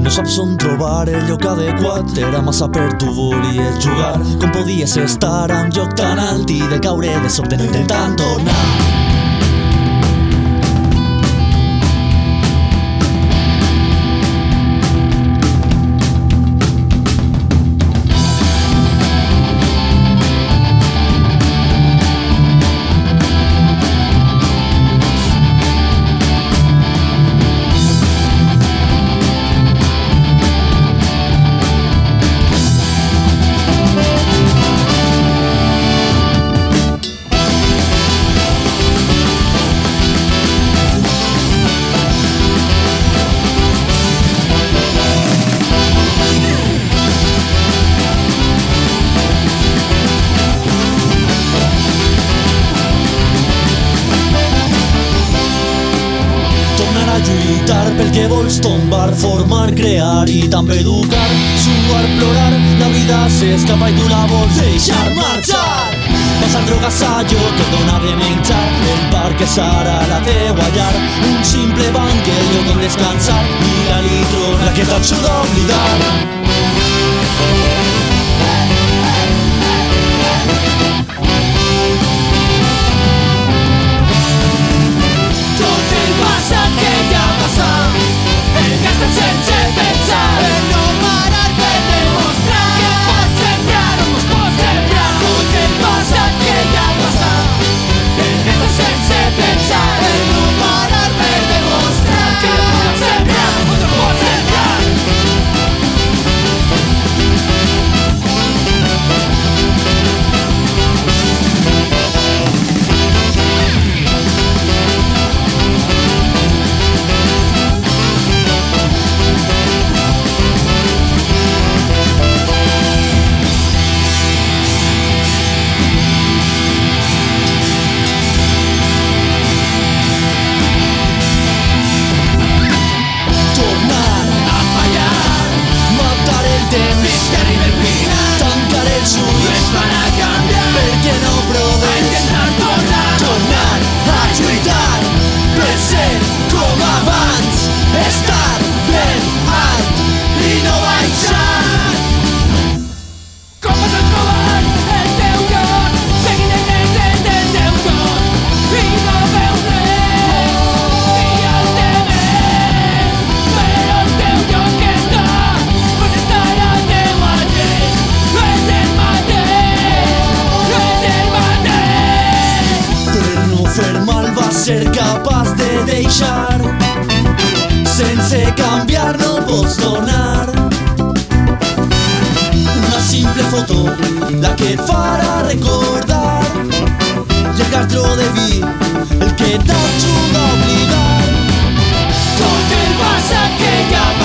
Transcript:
No saps on trobar el lloc adequat Era massa per tu volies jugar. Com podies estar un lloc tan alt I de caure de sobte no intentant tornar lluitar que vols tombar, formar, crear i també educar, suar, plorar, la vida s'escapa i tu la vols deixar marxar. Passar drogues a allò que dona de menjar, el parc és ara la teua llar, un simple banc, el lloc on descansar, i la litrona que t'ajuda a oblidar. damage Ser mal va a ser capaz de deixar. Sense cambiar no pots donar. Una simple foto, la que et farà recordar. I el cartró de vi, el que t'ajuda a oblidar. Tot el vas aquella